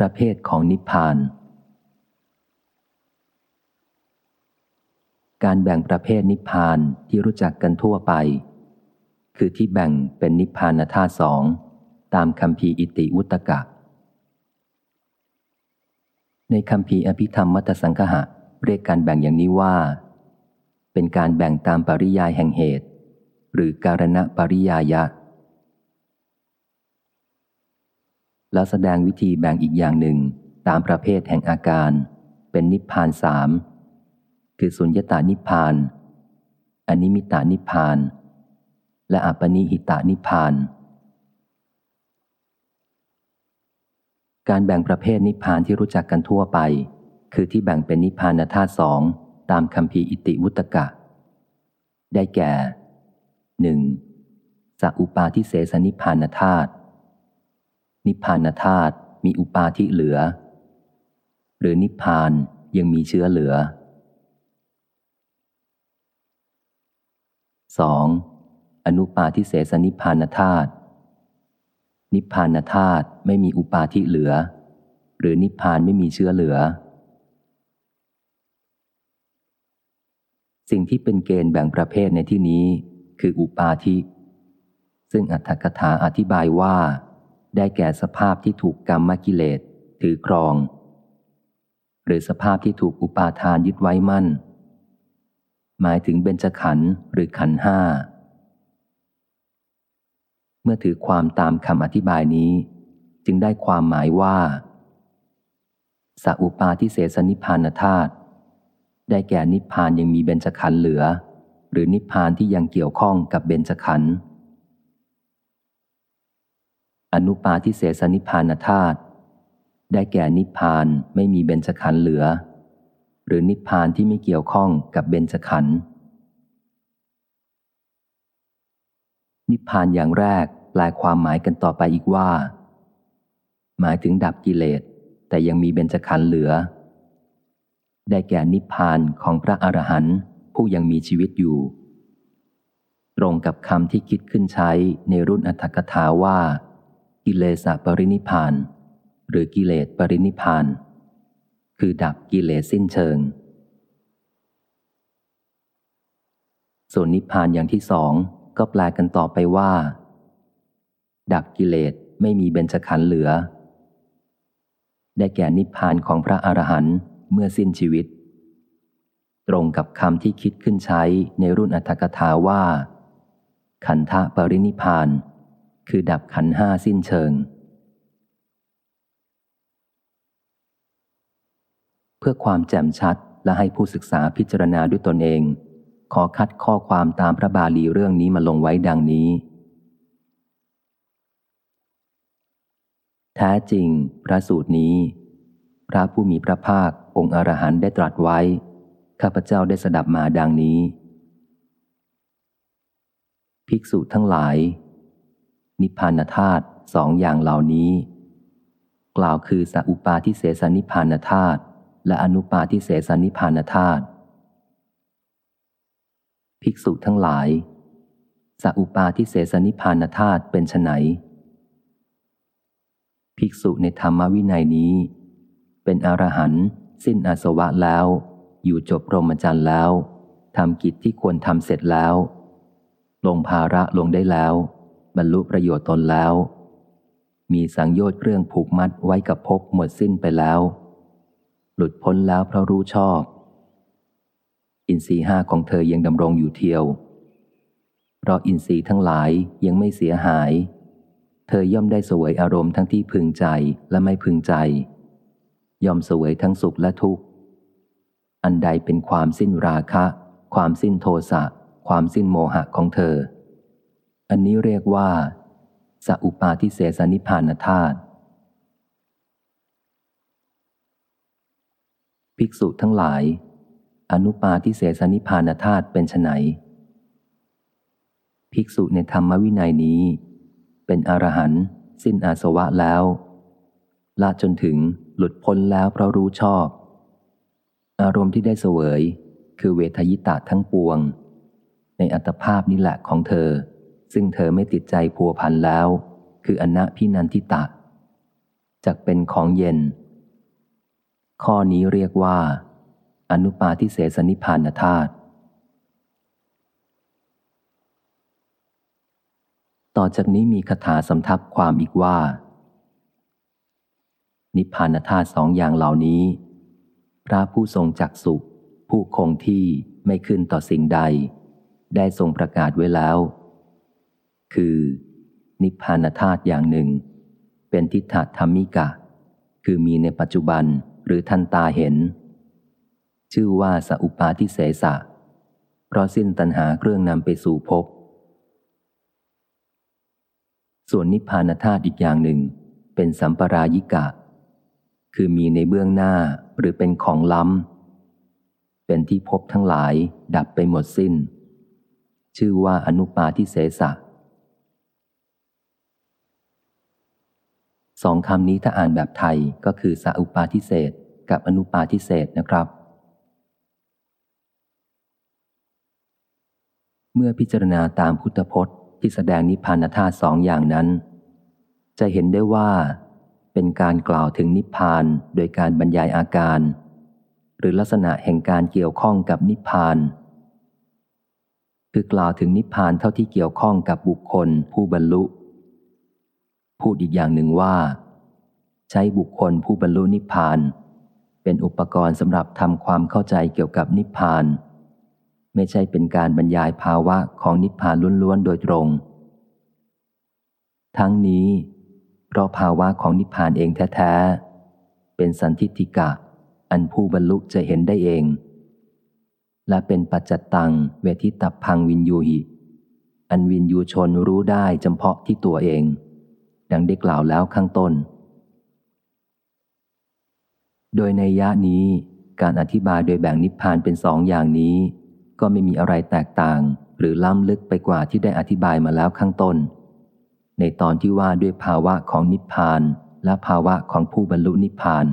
ประเภทของนิพพาน การแบ่งประเภทนิพพานที่รู้จักกันทั่วไป คือที่แบ่งเป็นนิพพานธาตุสองตามคำพีอิติวุตกะ ในคำพีอภิธรรมมัตสังคหะเรียกการแบ่งอย่างนี้ว่า เป็นการแบ่งตามปริยายแห่งเหตุ หรือการณปริยายะ แล้วแสดงวิธีแบ่งอีกอย่างหนึ่งตามประเภทแห่งอาการ เป็นนิพพานสามคือสุญญตานิพพานอนิมิตานิพพาน และอัปนิหิตานิพพาน การแบ่งประเภทนิพพานที่รู้จักกันทั่วไป คือที่แบ่งเป็นนิพพานธาตุสองตามคำพีอิติวุตกะ ได้แก่หนึ่งสัอุปาทิเสสนิพพานธาตุ นิพพานธาตุมีอุปาทิเหลือ หรือนิพพานยังมีเชื้อเหลือ 2. อนุปาทิเสสนิพพานธาตุนิพพานธาตุไม่มีอุปาทิเหลือ หรือนิพพานไม่มีเชื้อเหลือ สิ่งที่เป็นเกณฑ์แบ่งประเภทในที่นี้คืออุปาทิ ซึ่งอัตถกถาอธิบายว่า ได้แก่สภาพที่ถูกกรรมกิเลสถือครอง หรือสภาพที่ถูกอุปาทานยึดไว้มั่น หมายถึงเบญจขันธ์หรือขันห้า เมื่อถือความตามคำอธิบายนี้ จึงได้ความหมายว่าสัอุปาทิเสสนิพานธาตุได้แก่นิพพานยังมีเบญจขันธ์เหลือ หรือนิพพานที่ยังเกี่ยวข้องกับเบญจขันธ์ อนุปาทิเสสนิพานธาตุได้แก่นิพานไม่มีเบญจขันธ์เหลือ หรือนิพานที่ไม่เกี่ยวข้องกับเบญจขันธ์นิพพานอย่างแรกแปลความหมายกันต่อไปอีกว่า หมายถึงดับกิเลส แต่ยังมีเบญจขันธ์เหลือ ได้แก่นิพพานของพระอรหันต์ผู้ยังมีชีวิตอยู่ ตรงกับคำที่คิดขึ้นใช้ในรุ่นอัตถกถาว่า กิเลสปรินิพาน หรือกิเลสปรินิพาน คือดับกิเลสสิ้นเชิง ส่วนนิพานอย่างที่สองก็แปลกันต่อไปว่า ดับกิเลสไม่มีเบญจขันธ์เหลือ ได้แก่นิพพานของพระอรหันต์เมื่อสิ้นชีวิต ตรงกับคำที่คิดขึ้นใช้ในรุ่นอัตถกถาว่า ขันธปรินิพาน คือดับขันห้าสิ้นเชิง เพื่อความแจ่มชัดและให้ผู้ศึกษาพิจารณาด้วยตนเอง ขอคัดข้อความตามพระบาลีเรื่องนี้มาลงไว้ดังนี้ แท้จริง พระสูตรนี้ พระผู้มีพระภาคองค์อรหันต์ได้ตรัสไว้ ข้าพเจ้าได้สดับมาดังนี้ ภิกษุทั้งหลาย นิพพานธาตุสองอย่างเหล่านี้ กล่าวคือสัอุปาทิเสสนิพพานธาตุและอนุปาทิเสสนิพพานธาตุภิกษุทั้งหลายสัอุปาทิเสสนิพพานธาตุเป็นไนภิกษุในธรรมวินัยนี้ เป็นอรหันต์สิ้นอาสวะแล้ว อยู่จบรมจรรย์แล้วทำกิจที่ควรทำเสร็จแล้ว ลงภาระลงได้แล้ว บรรลุประโยชน์ตนแล้ว มีสังโยชน์เครื่องผูกมัดไว้กับภพหมดสิ้นไปแล้ว หลุดพ้นแล้วเพราะรู้ชอบ อินทรีห้าของเธอยังดำรงอยู่เทียว เพราะอินทรีย์ทั้งหลายยังไม่เสียหาย เธอย่อมได้สวยอารมณ์ทั้งที่พึงใจและไม่พึงใจ ย่อมสวยทั้งสุขและทุกข์ อันใดเป็นความสิ้นราคะ ความสิ้นโทสะ ความสิ้นโมหะของเธอ อันนี้เรียกว่าสัอุปาทิเสสนิพานธาตุภิกษุทั้งหลาย อนุปาทิเสสนิพานธาตุเป็นไนภิกษุในธรรมวินัยนี้ เป็นอรหันต์สิ้นอาสวะแล้วละจนถึงหลุดพ้นแล้วเพราะรู้ชอบ อารมณ์ที่ได้เสวย คือเวทยิตาทั้งปวง ในอัตภาพนี้แหละของเธอ ซึ่งเธอไม่ติดใจพัวพันแล้ว คืออนะพินันทิตะจากเป็นของเย็น ข้อนี้เรียกว่า อนุปาทิเสสนิพานธาตุต่อจากนี้มีคาถาสำทับความอีกว่า นิพพานธาตุสองอย่างเหล่านี้ พระผู้ทรงจักสุผู้คงที่ไม่ขึ้นต่อสิ่งใด ได้ทรงประกาศไว้แล้ว คือ นิพพานธาตุอย่างหนึ่ง เป็นทิฏฐธรรมิกะ คือมีในปัจจุบันหรือท่านตาเห็น ชื่อว่าสัอุปาทิเสสะ เพราะสิ้นตัณหาเครื่องนำไปสู่ภพส่วนนิพพานธาตุอีกอย่างหนึ่ง เป็นสัมปรายิกะ คือมีในเบื้องหน้าหรือเป็นของล้ำ เป็นที่พบทั้งหลายดับไปหมดสิน้น ชื่อว่าอนุปาทิเสสะ สองคำนี้ถ้าอ่านแบบไทยก็คือสาอุปาทิเศษกับอนุปาทิเศษนะครับ เมื่อพิจารณาตามพุทธพจน์ ที่แสดงนิพพานธาตุสองอย่างนั้น จะเห็นได้ว่า เป็นการกล่าวถึงนิพพานโดยการบรรยายอาการ หรือลักษณะแห่งการเกี่ยวข้องกับนิพพานคือกล่าวถึงนิพพานเท่าที่เกี่ยวข้องกับบุคคลผู้บรรลุ พูดอีกอย่างหนึ่งว่า ใช้บุคคลผู้บรรลุนิพพาน เป็นอุปกรณ์สำหรับทำความเข้าใจเกี่ยวกับนิพพาน ไม่ใช่เป็นการบรรยายภาวะของนิพพานล้วนๆโดยตรง ทั้งนี้ เพราะภาวะของนิพพานเองแท้ๆ เป็นสันทิติกะ อันผู้บรรลุจะเห็นได้เอง และเป็นปัจจตังเวทิตับพังวินยูหิอันวินยูชนรู้ได้จำเพาะที่ตัวเอง ดังได้กล่าวแล้วข้างต้น โดยในยะนี้การอธิบายโดยแบ่งนิพพานเป็นสองอย่างนี้ ก็ไม่มีอะไรแตกต่าง หรือล้ำลึกไปกว่าที่ได้อธิบายมาแล้วข้างต้น ในตอนที่ว่าด้วยภาวะของนิพพานและภาวะของผู้บรรลุนิพพาน